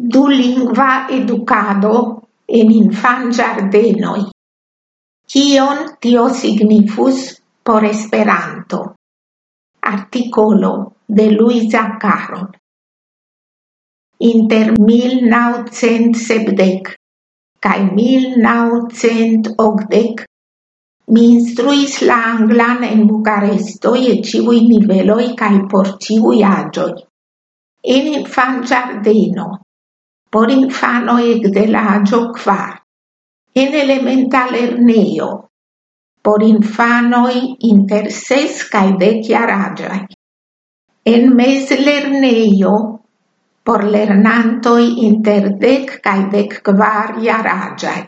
du lingua educado en infan giardenoi. Cion tio signifus por Esperanto? Articolo de Luisa Caron. Inter 1970 cae 1980 mi instruis la anglan en Bucaresto e civui niveloi cae por civui agioi. En infan giardeno, por infanoj de la agio kvar en elementa erneo, por infanoj inter ses cae dek jaraĝaj en mezlernejo por lernantoi inter dek kaj dek kvar jaraĝaj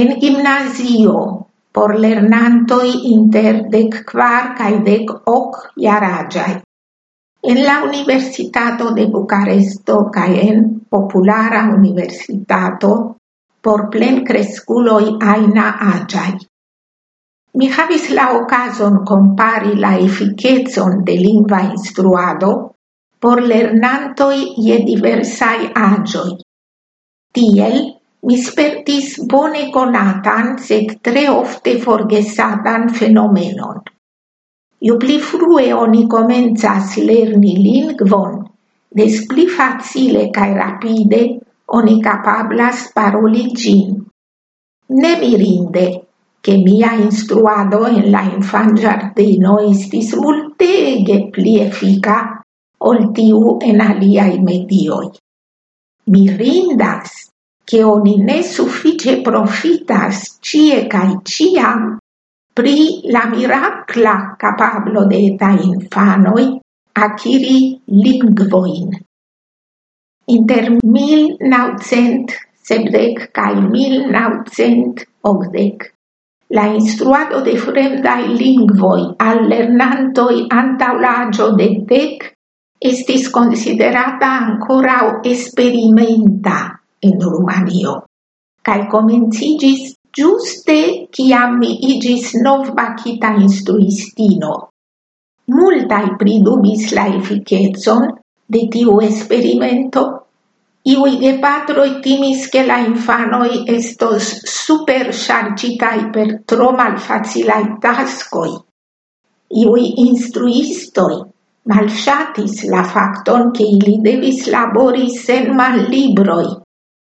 en gimnazio por lernantoi inter dec kvar cae dec hoc iaragiae en la Universitato de Bucaresto cae en Populara Universitato por plen cresculoi aina agiai. Mi havis la okazon compari la efficetson de lingua instruado por lernantoi ie diversai agioi. Tiel, mi spertis bone conatan, sed tre ofte forgesatan fenomenon. Ju pli frue oni comenzas lerni lingvon, des pli facile cae rapide oni capablas paroli gin. Ne mirinde, che mia instruado en la infan giardino istis multege pli effica ol tiu en aliai medioi. Mirindas, che oni ne suffice profitas cie cae ciam pri la miracla capablo de eta infanoi aciri lingvoin. Inter 1970 cae 1980 la instruado de fremdae lingvoi al lernantoi antaulagio de dec estis considerata ancora esperimenta in Rumanio, cae comencigis Giuste kiam mi igis novbacita instruistino, multai pridubis la efficetson de tiu esperimento, iui gepatroi timis che la infanoi estos super chargitai per tro malfacilai tascoi. Iui instruistoi malshatis la facton che ili devis labori sen mal libroi,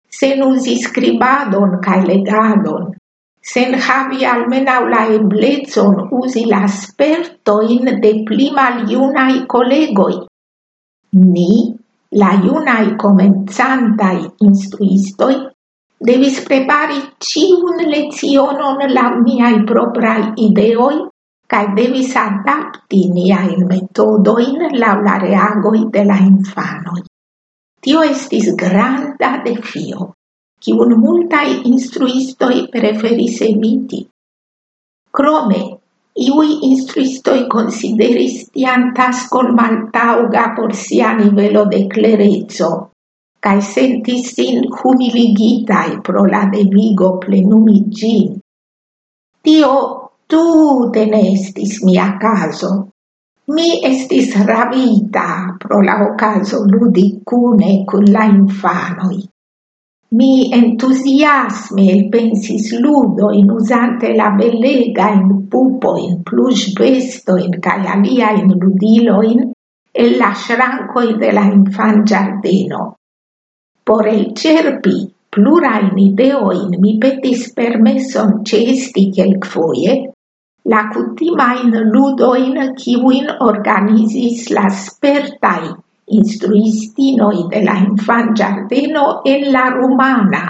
sen usi scribadon cae legadon, sen havi almenau la eblezon usi la spertoin de pli maljunaj collegoi. Ni, la iunai comenzantai instruistoi, devis prepari ciun lezionon la miai proprai ideoi cae devis adapti niain metodoin la la reagoi de la infanoi. Tio estis granda defio kiun multai instruistoi preferis emiti. Crome, iui instruistoi consideris tian tascon maltauga por sia nivelo de clerezzo, cae sentis sin humiligitai pro la devigo plenumi gin. Tio tu ne estis mia caso. Mi estis ravita pro la ocaso ludi cune cun la infanoi. Mi entusiasme pensis ludo in usante la bellega in pupo in plus besto in calalia in ludilo in e la shranco de la infan giardino. Por el cerpi plura in ideo in mi petis permesson cesti quel foie la cutima in ludo in kiwin organizis la spertai instruistinoi de la infan giardeno en la rumana,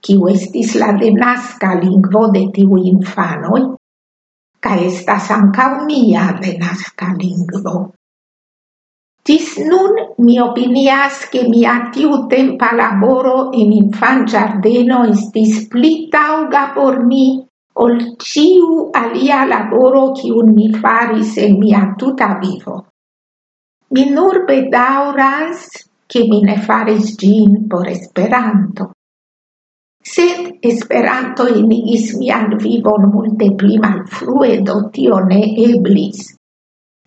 kiu estis la denasca lingvo de tiu infanoi, ca estas ancau mia denasca lingvo. Tis nun mi opinias che mia tiu tempa laboro in infan giardeno estis pli tauga por mi ol ciu alia laboro cium mi faris en mia tuta vivo Mi nur bedauras che mi ne faris gin por Esperanto. Sed Esperanto enigis mian vivon multe pli malfrue, do tio ne eblis.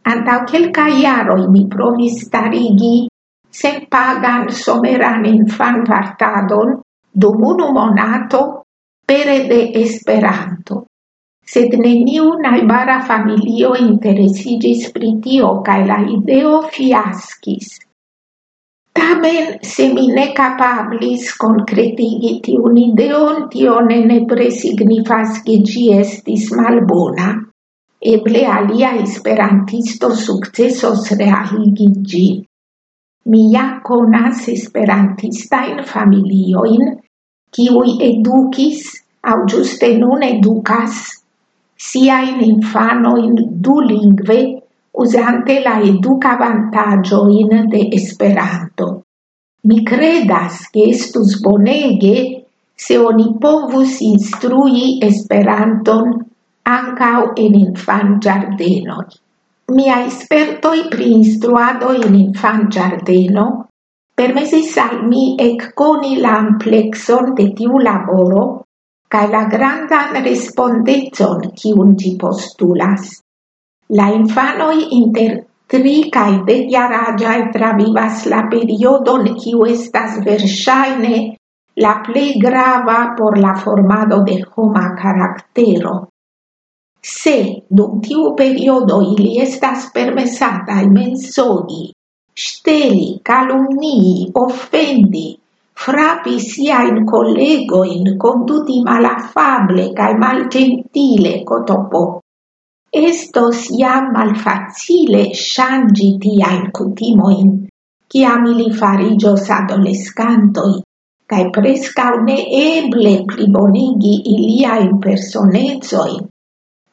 Antau quelca iaroi mi provis starigi sen pagan someran infan vartadon dum unu monato pere de Esperanto. Sed neniu naibara familio interesigis pri tio la ideo fiaskis. Tamen, se mi ne capablis concretigi tiun ideon, tio ne nepre signifas ke gi estis malbona. Eble alia esperantisto sukcesos realigi gi. Mi ja konas esperantistajn familioin, kiui edukis, au giuste nun edukas siain infanoin dulingve usante la educa vantagioin de Esperanto. Mi credas che estus bonege se oni povus instrui Esperanton ancau in infan giardenoi. Mia espertoi pri instruado in infan giardeno permesis al mi ec coni l'amplexon de tiu laboro cae la grandan respondezon cium gi postulas. La infanoi inter tri cae deciaragiae travivas la periodon ciu estas versaine la plei grava por la formado de homa caractero. Se dum tiu periodo ili estas permesata mensogi, steli, calumnii, offendi, frapi sia in collego in conduti malafable cae malgentile cotopo. Estos iam malfacile shangi tiain cutimoin, ciam ili farigios adolescantoi, cae prescau ne eble plibonigi iliain personezoi,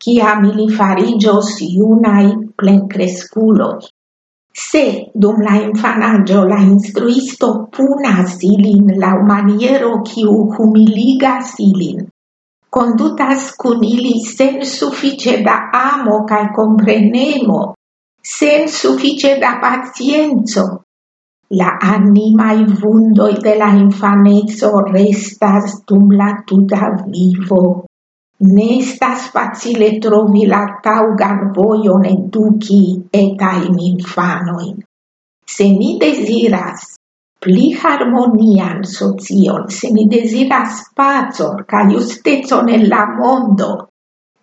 ciam ili farigios iunai plencresculoi. Se dum la infanaggio la instruisto punas ilin la maniero kiu humiligas ilin, condutas cun ili sen suffice da amo cae comprenemo, sen suffice da pacienzo, La animai vundoi de la infanezzo restas dum la tuta vivo. Ne estas facile trovi la taugan voion eduki etajn infanoin. Se ni desiras pli harmonian socion, se ni desiras pacon ca justecon en la mondo,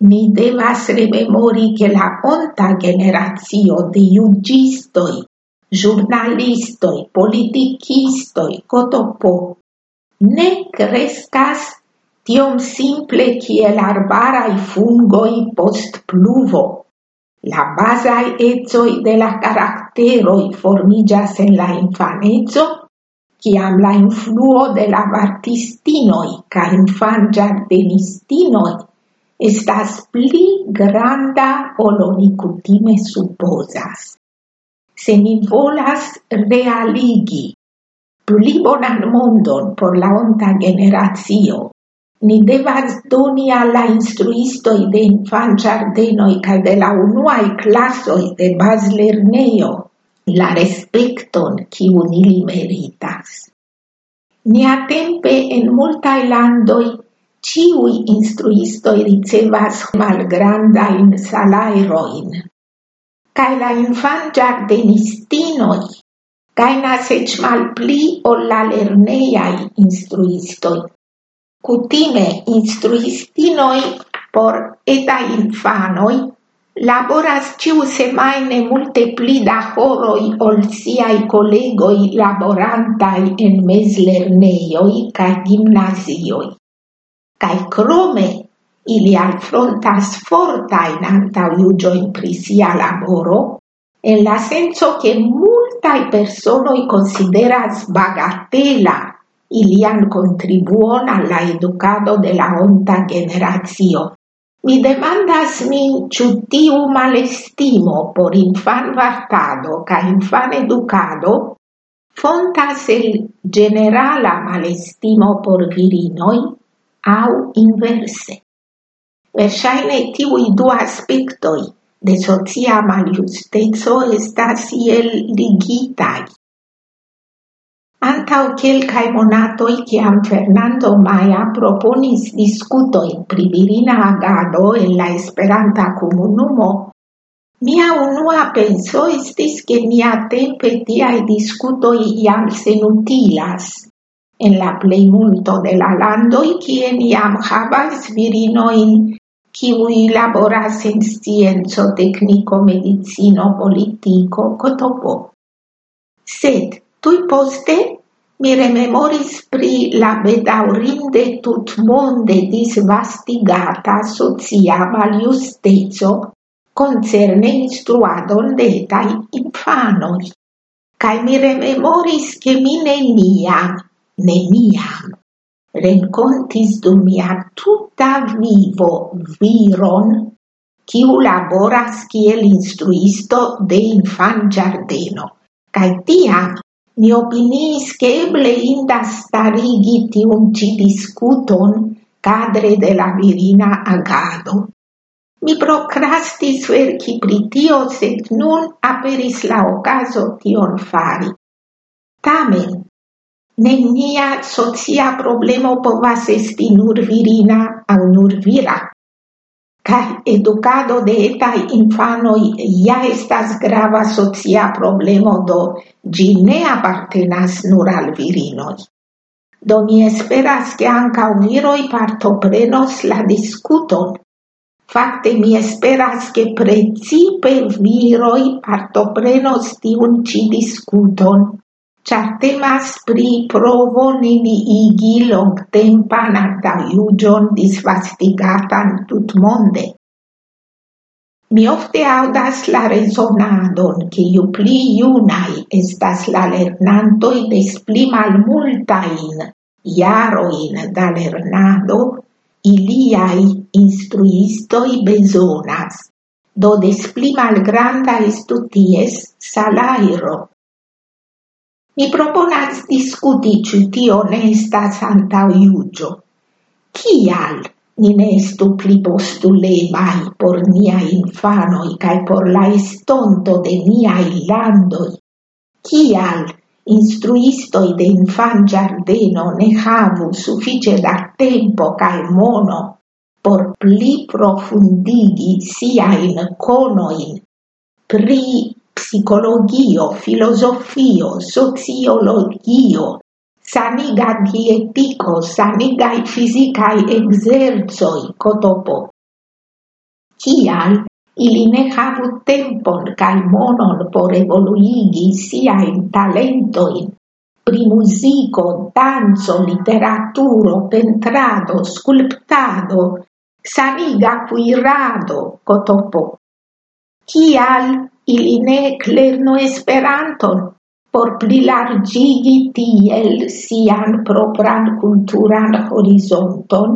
ni devas rememori che la onta generazio de iugistoi, giornalistoi, politicistoi, kotopo ne crescas tiom simple kiel arbarai fungoi post pluvo. La basai ecoj de la caracteroi formigas en la infanezzo, ciam la influo de la artistinoi ca infan giardenistinoi estas pli granda ol oni kutime supozas. Se mi volas realigi pli bonan mondon por la onta generazio, ni devas doni alla instruistoi de infan giardenoi cae de la unuae classoi de bas lerneio la respecton cium ili meritas. Niatempe en multae landoi ciui instruistoi ricevas malgrandain salairoin. Cae la infan giardenistinoi gainas ec mal pli o la lerneiai instruistoi cutime instruistinoi por eta infanoi laboras ĉiusemajne multe pli da horoi ol siai collegoi laborantai en mezlernejoj ca gimnasioi. Cai crome, ili alfrontas fortajn antaŭjuĝojn pri sia laboro, en la senso che multai personoi consideras bagatela ilian contribuon alla educado de la onta generazio. Mi demandas min ciu tiu malestimo por infan vartado ca infan educado fontas el generala malestimo por virinoi au inverse. Versaine tiui du aspectoi de socia maliustezo estas iel ligitai. Antau quelcae monatoi ciam Fernando Maia proponis discutoi pri virina agado en la Esperanta comunumo, mia unua penso estis che mia tempe tiai discutoi iam senutilas en la plei multo de la landoi cien iam havas virinoin kiui laboras en scienzo, tecnico, medicino, politico, cotopo. Sed, tui poste mi rememoris pri la bedaurinde tutmonde disvastigata socia maliustezo concerne instruadon de etai infanoi. Cai mi rememoris che mi neniam, neniam, rencontis du mia tutta vivo viron quiu laboras kiel instruisto de infan giardeno. Cai tiam mi opiniis che eble indas starigi tiun ci discuton cadre de la virina agado. Mi procrastis verci pritio, sed nun aperis la ocaso tion fari. Tamen, nenia socia problemo povas esti nur virina au nur vira. Kai educado de etai infanoi ja estas grava socia problemo do gi ne apartenas nur al virinoj. Do mi esperas che anca uniroi partoprenos la discuton. Fakte mi esperas che precipe viroi partoprenos tiun ci discuton char temas pri provo neniigi longtempan antaiugion disvastigatan tutmonde. Mi ofte audas la resonadon, che iu pli iunai estas la lernantoi des pli malmultain iaroin da lernado, iliai instruistoi besonas, do des pli mal granda estuties salairo Mi proponas discuti ci tio ne estas iugio. Cial ni ne estu pli postulemaj por nia infanoi cae por la estonto de nia landoj? Cial instruistoi de infanĝardeno ne havu suffice da tempo cae mono por pli profundigi sia in conoin pri psicologio, filosofio, sociologio, saniga dietico, sanigai fisicae exerzoi cotopo. Cial, ili ne havu tempon cae monon por evoluigi siain talentoin, pri musico, danzo, literaturo, pentrado, sculptado, saniga cuirado, cotopo. Cial, ili ne lernu Esperanton por plilargigi tiel sian propran culturan horizonton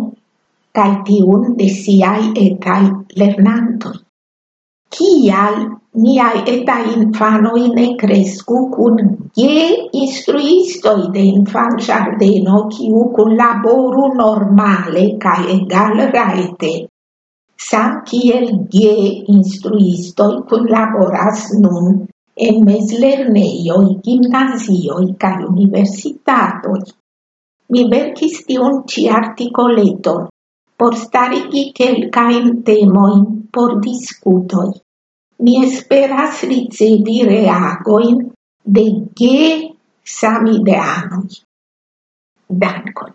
cae tiun de siaj etai lernantoi. Cial niai etai infanoi ne crescu cun ge instruistoi de infan giardeno, ciu cun laboru normale cae egal raete sam kiel ge instruistoi cun laboras nun en meslerneioi, gimnazioi ca universitatoi. Mi verkis tion ci articoleton por starigi quelcaen temoin por discutoi. Mi esperas ricevi reagoin de ge samideanoi. Dankon.